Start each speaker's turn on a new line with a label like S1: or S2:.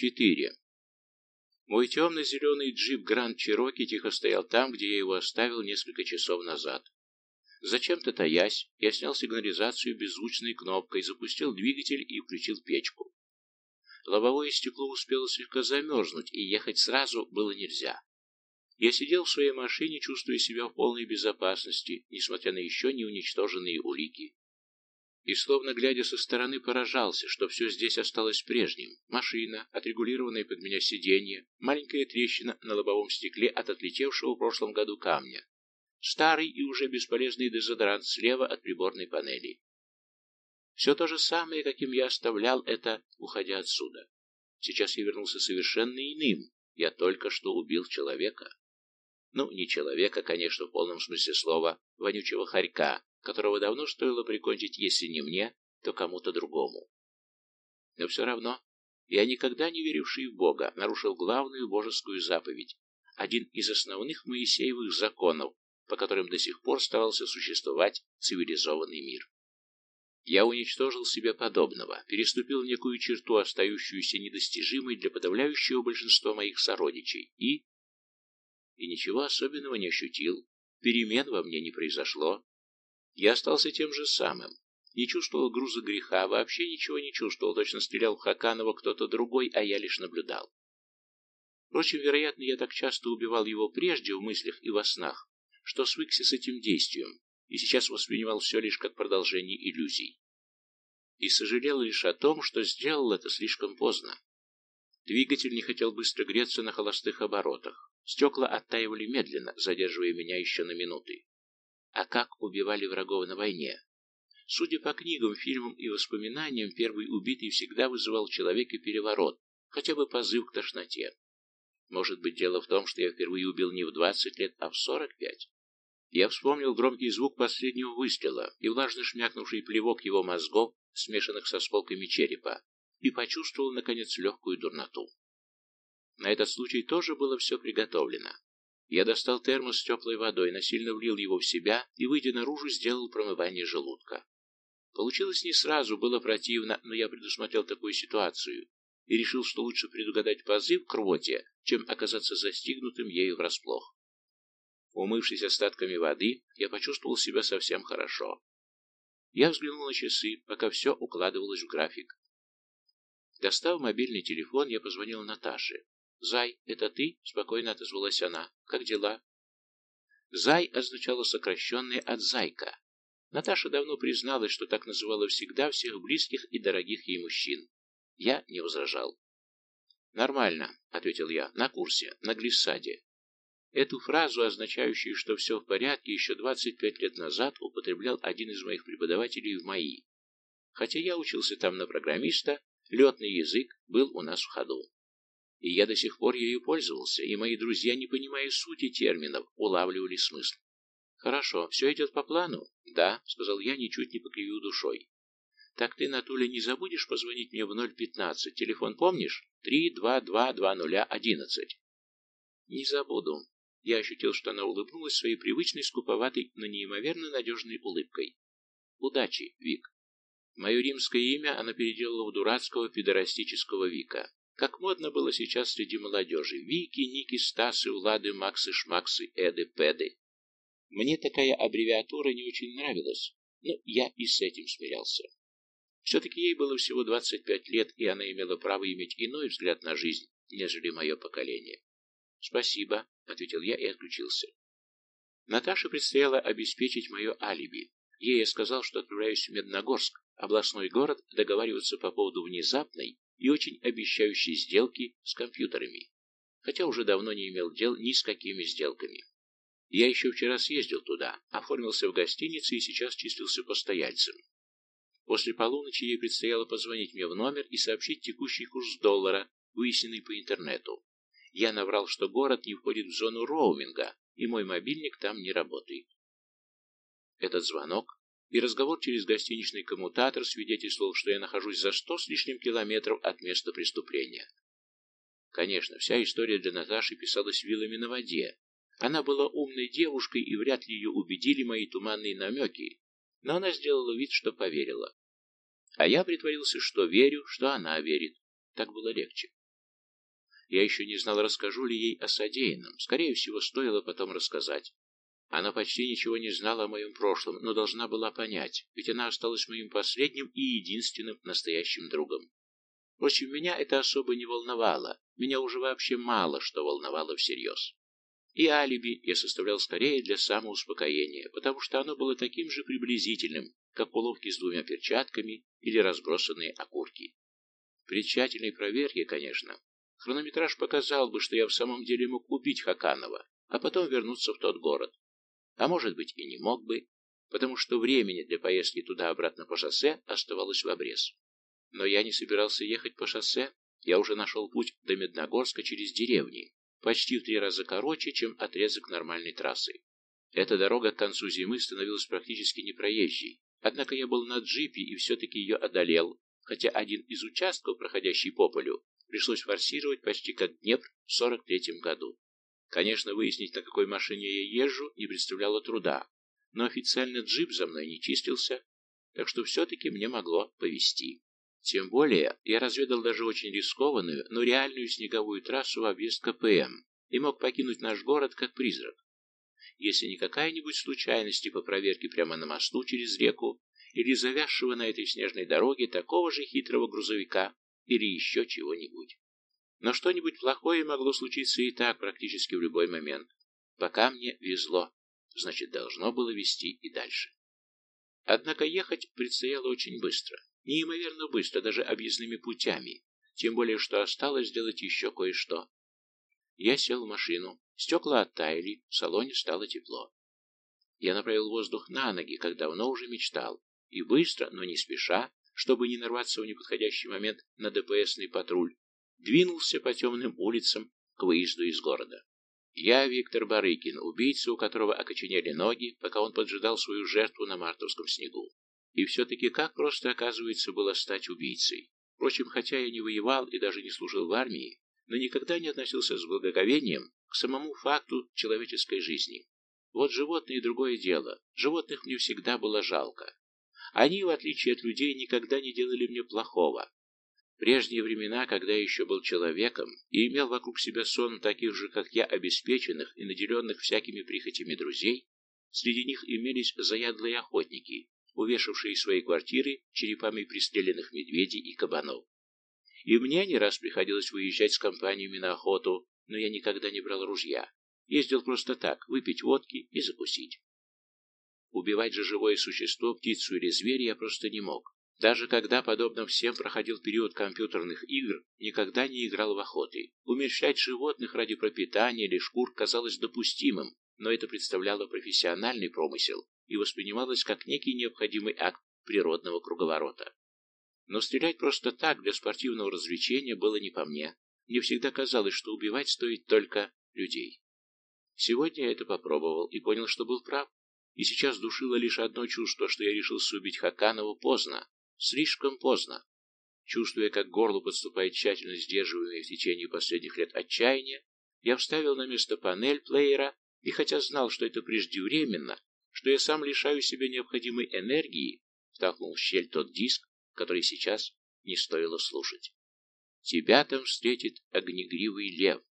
S1: 4. Мой темно-зеленый джип Гранд Чироки тихо стоял там, где я его оставил несколько часов назад. Зачем-то таясь, я снял сигнализацию беззвучной кнопкой, запустил двигатель и включил печку. Лобовое стекло успело слегка замерзнуть, и ехать сразу было нельзя. Я сидел в своей машине, чувствуя себя в полной безопасности, несмотря на еще не уничтоженные улики. И, словно глядя со стороны, поражался, что все здесь осталось прежним. Машина, отрегулированное под меня сиденье, маленькая трещина на лобовом стекле от отлетевшего в прошлом году камня, старый и уже бесполезный дезодорант слева от приборной панели. Все то же самое, каким я оставлял это, уходя отсюда. Сейчас я вернулся совершенно иным. Я только что убил человека. Ну, не человека, конечно, в полном смысле слова, вонючего хорька, которого давно стоило прикончить, если не мне, то кому-то другому. Но все равно, я никогда не веривший в Бога, нарушил главную божескую заповедь, один из основных Моисеевых законов, по которым до сих пор старался существовать цивилизованный мир. Я уничтожил себе подобного, переступил некую черту, остающуюся недостижимой для подавляющего большинства моих сородичей, и... И ничего особенного не ощутил, перемен во мне не произошло, я остался тем же самым. Не чувствовал груза греха, вообще ничего не чувствовал, точно стрелял в Хаканова кто-то другой, а я лишь наблюдал. Впрочем, вероятно, я так часто убивал его прежде в мыслях и во снах, что свыкся с этим действием, и сейчас воспринимал все лишь как продолжение иллюзий. И сожалел лишь о том, что сделал это слишком поздно. Двигатель не хотел быстро греться на холостых оборотах. Стекла оттаивали медленно, задерживая меня еще на минуты. А как убивали врагов на войне? Судя по книгам, фильмам и воспоминаниям, первый убитый всегда вызывал в человеке переворот, хотя бы позыв к тошноте. Может быть, дело в том, что я впервые убил не в 20 лет, а в 45. Я вспомнил громкий звук последнего выстрела и влажно шмякнувший плевок его мозгов, смешанных со осколками черепа, и почувствовал, наконец, легкую дурноту. На этот случай тоже было все приготовлено. Я достал термос с теплой водой, насильно влил его в себя и, выйдя наружу, сделал промывание желудка. Получилось не сразу, было противно, но я предусмотрел такую ситуацию и решил, что лучше предугадать позыв к рвоте, чем оказаться застигнутым ею врасплох. Умывшись остатками воды, я почувствовал себя совсем хорошо. Я взглянул на часы, пока все укладывалось в график. Достав мобильный телефон, я позвонил Наташе. «Зай, это ты?» — спокойно отозвалась она. «Как дела?» «Зай» означало сокращенное от «зайка». Наташа давно призналась, что так называла всегда всех близких и дорогих ей мужчин. Я не возражал. «Нормально», — ответил я, — «на курсе, на глиссаде». Эту фразу, означающую, что все в порядке, еще 25 лет назад употреблял один из моих преподавателей в МАИ. Хотя я учился там на программиста, летный язык был у нас в ходу. И я до сих пор ею пользовался, и мои друзья, не понимая сути терминов, улавливали смысл. «Хорошо, все идет по плану?» «Да», — сказал я, ничуть не покривив душой. «Так ты, Натуля, не забудешь позвонить мне в 015? Телефон помнишь? 3222011». «Не забуду». Я ощутил, что она улыбнулась своей привычной, скуповатой, но неимоверно надежной улыбкой. «Удачи, Вик». Мое римское имя она переделала в дурацкого педорастического Вика. Как модно было сейчас среди молодежи. Вики, Ники, Стасы, Влады, Максы, Шмаксы, Эды, Педы. Мне такая аббревиатура не очень нравилась, но я и с этим смирялся. Все-таки ей было всего 25 лет, и она имела право иметь иной взгляд на жизнь, нежели мое поколение. «Спасибо», — ответил я и отключился. Наташе предстояло обеспечить мое алиби. Ей я сказал, что отправляюсь в Медногорск, областной город, договариваться по поводу внезапной и очень обещающей сделки с компьютерами, хотя уже давно не имел дел ни с какими сделками. Я еще вчера съездил туда, оформился в гостинице и сейчас числился постояльцем. После полуночи ей предстояло позвонить мне в номер и сообщить текущий курс доллара, выясненный по интернету. Я наврал, что город не входит в зону роуминга, и мой мобильник там не работает. Этот звонок и разговор через гостиничный коммутатор свидетельствовал, что я нахожусь за сто с лишним километров от места преступления. Конечно, вся история для Наташи писалась вилами на воде. Она была умной девушкой, и вряд ли ее убедили мои туманные намеки, но она сделала вид, что поверила. А я притворился, что верю, что она верит. Так было легче. Я еще не знал, расскажу ли ей о содеянном. Скорее всего, стоило потом рассказать. Она почти ничего не знала о моем прошлом, но должна была понять, ведь она осталась моим последним и единственным настоящим другом. Впрочем, меня это особо не волновало, меня уже вообще мало что волновало всерьез. И алиби я составлял скорее для самоуспокоения, потому что оно было таким же приблизительным, как уловки с двумя перчатками или разбросанные окурки. При тщательной проверке, конечно, хронометраж показал бы, что я в самом деле мог убить Хаканова, а потом вернуться в тот город. А может быть и не мог бы, потому что времени для поездки туда-обратно по шоссе оставалось в обрез. Но я не собирался ехать по шоссе, я уже нашел путь до Медногорска через деревни, почти в три раза короче, чем отрезок нормальной трассы. Эта дорога к концу зимы становилась практически непроезжей, однако я был на джипе и все-таки ее одолел, хотя один из участков, проходящий по полю, пришлось форсировать почти как Днепр в 43-м году. Конечно, выяснить, на какой машине я езжу, не представляло труда, но официально джип за мной не чистился, так что все-таки мне могло повезти. Тем более, я разведал даже очень рискованную, но реальную снеговую трассу в объезд КПМ и мог покинуть наш город как призрак. Если не какая-нибудь случайность по проверке прямо на мосту через реку или завязшего на этой снежной дороге такого же хитрого грузовика или еще чего-нибудь. Но что-нибудь плохое могло случиться и так практически в любой момент. Пока мне везло, значит, должно было вести и дальше. Однако ехать предстояло очень быстро. Неимоверно быстро, даже объездными путями. Тем более, что осталось сделать еще кое-что. Я сел в машину. Стекла оттаяли, в салоне стало тепло. Я направил воздух на ноги, как давно уже мечтал. И быстро, но не спеша, чтобы не нарваться в неподходящий момент на ДПСный патруль, двинулся по темным улицам к выезду из города. Я Виктор Барыкин, убийца, у которого окоченели ноги, пока он поджидал свою жертву на мартовском снегу. И все-таки как просто, оказывается, было стать убийцей. Впрочем, хотя я не воевал и даже не служил в армии, но никогда не относился с благоговением к самому факту человеческой жизни. Вот животные другое дело. Животных мне всегда было жалко. Они, в отличие от людей, никогда не делали мне плохого, прежние времена, когда я еще был человеком и имел вокруг себя сон таких же, как я, обеспеченных и наделенных всякими прихотями друзей, среди них имелись заядлые охотники, увешавшие свои квартиры черепами пристреленных медведей и кабанов. И мне не раз приходилось выезжать с компаниями на охоту, но я никогда не брал ружья. Ездил просто так, выпить водки и закусить. Убивать же живое существо, птицу или зверя я просто не мог. Даже когда, подобно всем, проходил период компьютерных игр, никогда не играл в охоты. Умерщвлять животных ради пропитания или шкур казалось допустимым, но это представляло профессиональный промысел и воспринималось как некий необходимый акт природного круговорота. Но стрелять просто так, для спортивного развлечения, было не по мне. Мне всегда казалось, что убивать стоит только людей. Сегодня я это попробовал и понял, что был прав. И сейчас душило лишь одно чувство, что я решился убить Хаканова поздно, Слишком поздно. Чувствуя, как горло подступает тщательно сдерживаемое в течение последних лет отчаяние, я вставил на место панель плеера, и хотя знал, что это преждевременно, что я сам лишаю себя необходимой энергии, втолкнул в щель тот диск, который сейчас не стоило слушать. Тебя там встретит огнегривый лев,